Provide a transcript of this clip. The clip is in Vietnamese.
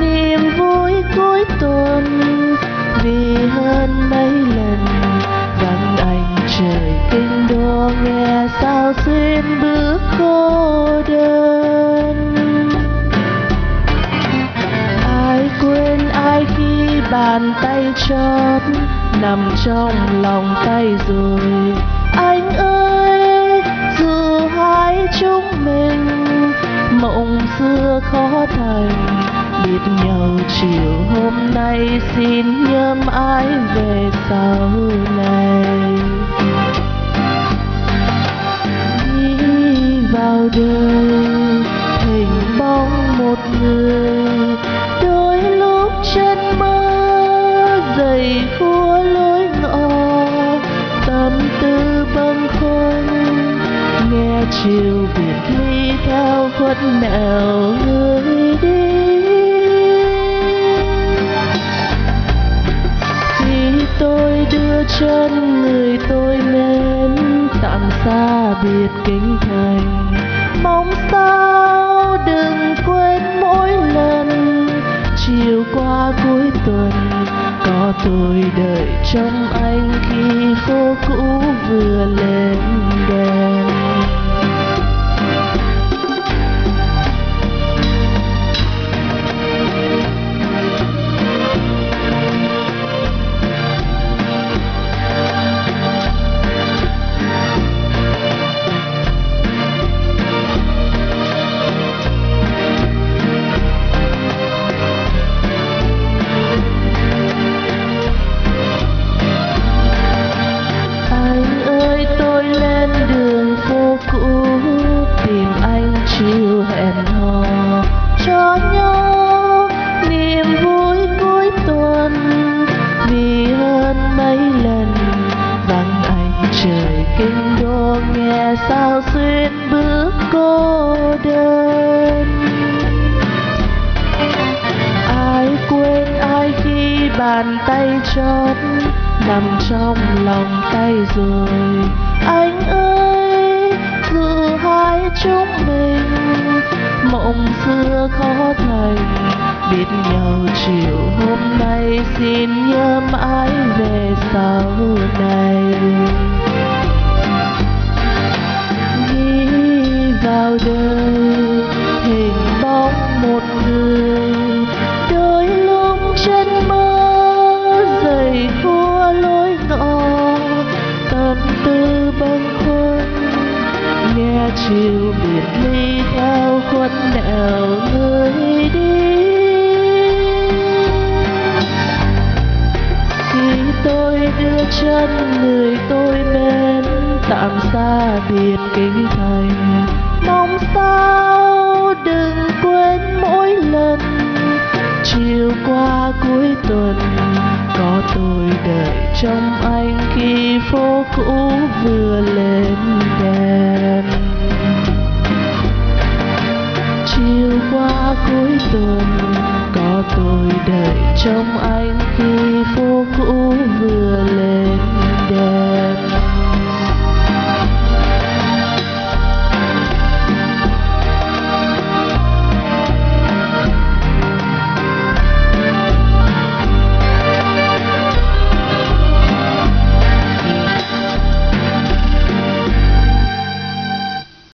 niềm vui cuối tuần. Vì hơn mấy lần vắng anh trời kinh đô nghe sao xuyên bước cô đơn. Ai quên, ai khi bàn tay chót, nằm trong lòng tay rồi. Anh ơi, dù hai chúng mình, mộng xưa khó thành biết nhau chiều hôm nay xin nhớm ái về sau này. Đi vào đời, hình bóng một người, đôi lúc chân mơ dày khua lối ngõ. Tâm tư bâng khuâng, nghe chiều biệt ly theo khuất nẻo người biệt kinh thành. Mong sao đừng quên mỗi lần chiều qua cuối tuần. Có tôi đợi trong anh khi phố cũ vừa lên đèn. Nghe sao xuyên bước cô đơn? Ai quên ai khi bàn tay chót nằm trong lòng tay rồi? Anh ơi, giữ hai chúng mình. Mộng xưa khó thành, biết nhau chiều hôm nay. Xin nhớ mãi về sau này. Con khuất người đi. Khi tôi đưa chân người tôi mến tạm xa biệt kinh thành. Mong sao đừng quên mỗi lần, chiều qua cuối tuần, có tôi đợi trong anh khi phố cũ vừa lên. sơn. Có tôi đợi trong anh khi phố cũ vừa lên đèn.